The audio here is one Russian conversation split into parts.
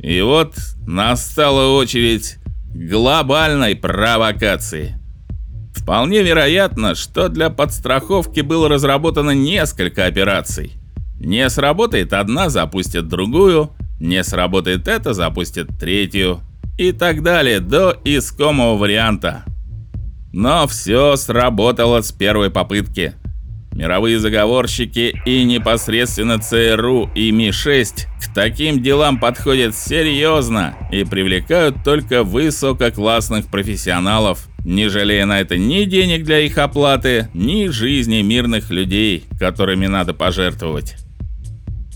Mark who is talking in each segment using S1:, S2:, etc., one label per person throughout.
S1: И вот настала очередь глобальной провокации. Вполне вероятно, что для подстраховки было разработано несколько операций. Не сработает одна, запустят другую, не сработает это, запустят третью и так далее до искомого варианта. Но все сработало с первой попытки. Мировые заговорщики и непосредственно ЦРУ и Ми-6 к таким делам подходят серьезно и привлекают только высококлассных профессионалов, не жалея на это ни денег для их оплаты, ни жизни мирных людей, которыми надо пожертвовать.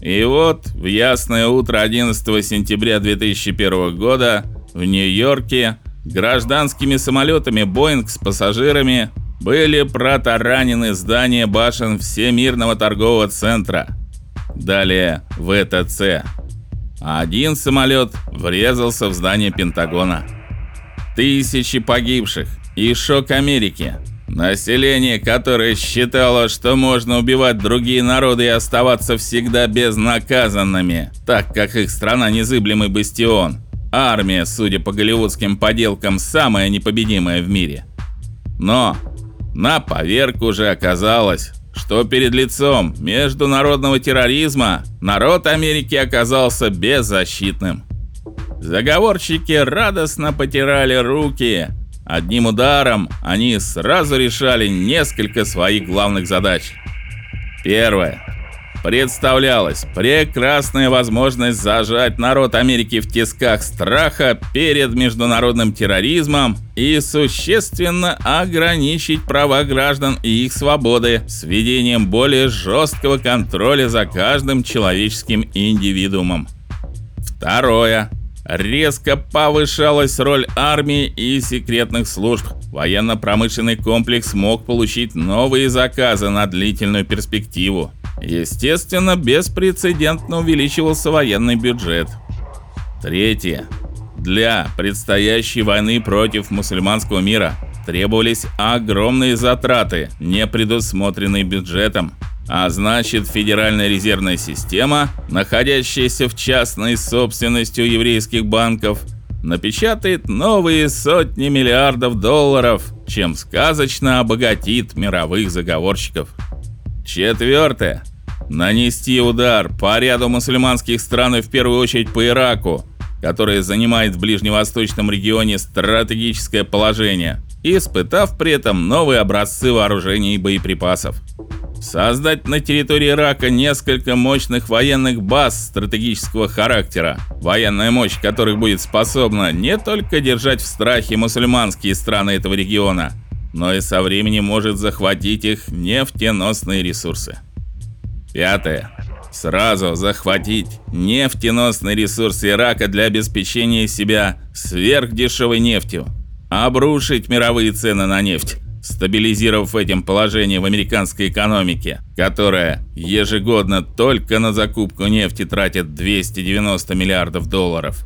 S1: И вот в ясное утро 11 сентября 2001 года в Нью-Йорке гражданскими самолетами Boeing с пассажирами были протаранены здания башен Всемирного торгового центра. Далее ВТЦ. Один самолет врезался в здание Пентагона. Тысячи погибших и шок Америки. Население, которое считало, что можно убивать другие народы и оставаться всегда безнаказанными, так как их страна незыблемый бастион. Армия, судя по голливудским поделкам, самая непобедимая в мире. Но на поверку же оказалось, что перед лицом международного терроризма народ Америки оказался беззащитным. Заговорщики радостно потирали руки. Одним ударом они сразу решали несколько своих главных задач. Первое представлялась прекрасная возможность зажать народ Америки в тисках страха перед международным терроризмом и существенно ограничить права граждан и их свободы с введением более жесткого контроля за каждым человеческим индивидуумом. Второе резко повышалась роль армии и секретных служб. Военно-промышленный комплекс мог получить новые заказы на длительную перспективу. Естественно, беспрецедентно увеличивался военный бюджет. Третье. Для предстоящей войны против мусульманского мира требовались огромные затраты, не предусмотренные бюджетом. А значит, Федеральная резервная система, находящаяся в частной собственности у еврейских банков, напечатает новые сотни миллиардов долларов, чем сказочно обогатит мировых заговорщиков. Четвертое нанести удар по ряду мусульманских стран и в первую очередь по Ираку, который занимает в ближневосточном регионе стратегическое положение, испытав при этом новые образцы вооружений и боеприпасов. Создать на территории Ирака несколько мощных военных баз стратегического характера, военная мощь которых будет способна не только держать в страхе мусульманские страны этого региона, но и со временем может захватить их нефтеносные ресурсы. Пятое. Сразу захватить нефтеносные ресурсы Ирака для обеспечения себя сверхдешевой нефтью, обрушить мировые цены на нефть, стабилизировав этим положение в американской экономике, которая ежегодно только на закупку нефти тратит 290 миллиардов долларов.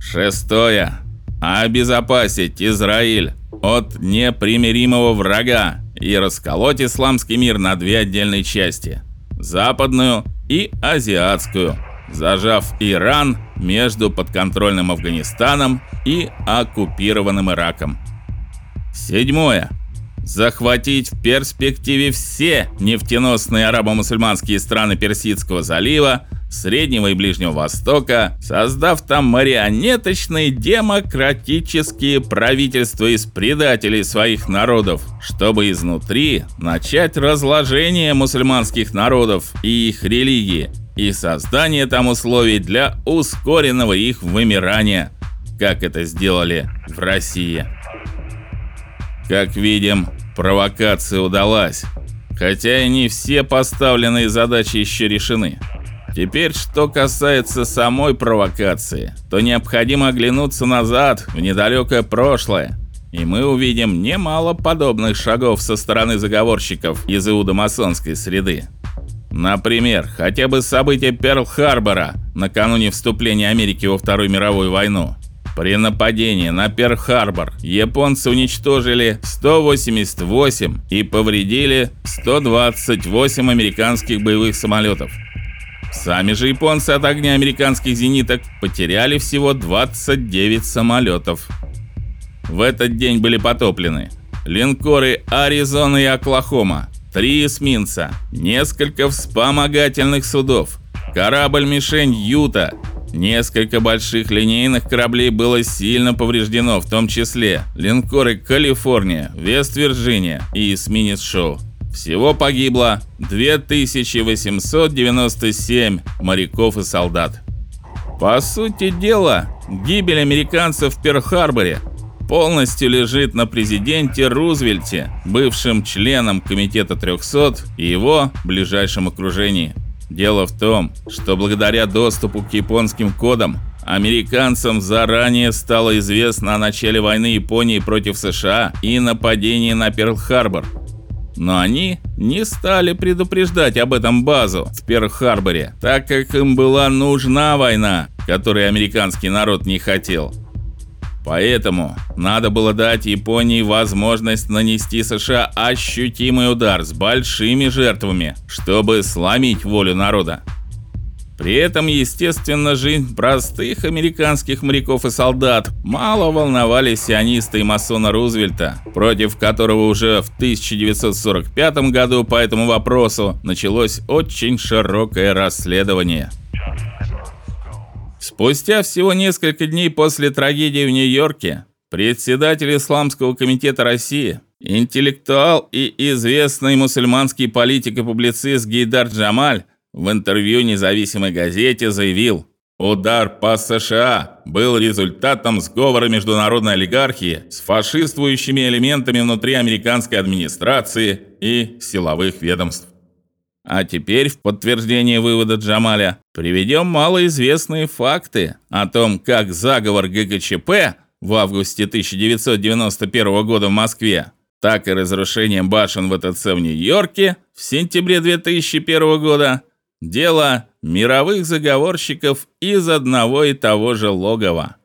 S1: Шестое. Обезопасить Израиль от непримиримого врага и расколоть исламский мир на две отдельные части – западную и азиатскую, зажав Иран между подконтрольным Афганистаном и оккупированным Ираком. Седьмое. Захватить в перспективе все нефтеносные арабо-мусульманские страны Персидского залива Среднего и Ближнего Востока, создав там марионеточные демократические правительства из предателей своих народов, чтобы изнутри начать разложение мусульманских народов и их религии и создание там условий для ускоренного их вымирания, как это сделали в России. Как видим, провокация удалась, хотя и не все поставленные задачи еще решены. Теперь, что касается самой провокации, то необходимо оглянуться назад, в недалекое прошлое, и мы увидим немало подобных шагов со стороны заговорщиков из иудомасонской среды. Например, хотя бы события Перл-Харбора накануне вступления Америки во Вторую мировую войну. При нападении на Перл-Харбор японцы уничтожили 188 и повредили 128 американских боевых самолетов. Сами же японцы от огня американских зениток потеряли всего 29 самолетов. В этот день были потоплены линкоры Аризона и Оклахома, три эсминца, несколько вспомогательных судов, корабль-мишень Юта, несколько больших линейных кораблей было сильно повреждено, в том числе линкоры Калифорния, Вест-Вирджиния и эсминец Шоу. Всего погибло 2897 моряков и солдат. По сути дела, гибель американцев в Перл-Харборе полностью лежит на президенте Рузвельте, бывшем членом комитета 300 и его ближайшем окружении. Дело в том, что благодаря доступу к японским кодам американцам заранее стало известно о начале войны Японии против США и нападении на Перл-Харбор. Но они не стали предупреждать об этом базу в Перл-Харборе, так как им была нужна война, которой американский народ не хотел. Поэтому надо было дать Японии возможность нанести США ощутимый удар с большими жертвами, чтобы сломить волю народа. При этом, естественно, жизнь простых американских моряков и солдат мало волновали сионисты и масона Рузвельта, против которого уже в 1945 году по этому вопросу началось очень широкое расследование. Спустя всего несколько дней после трагедии в Нью-Йорке председатель Исламского комитета России, интеллектуал и известный мусульманский политик и публицист Гейдар Джамаль в интервью независимой газете заявил: Удар по США был результатом сговора международной олигархии с фашистующими элементами внутри американской администрации и силовых ведомств. А теперь в подтверждение вывода Джамаля приведем малоизвестные факты о том, как заговор ГКЧП в августе 1991 года в Москве, так и разрушение башен ВТЦ в Нью-Йорке в сентябре 2001 года Дело мировых заговорщиков из одного и того же логова.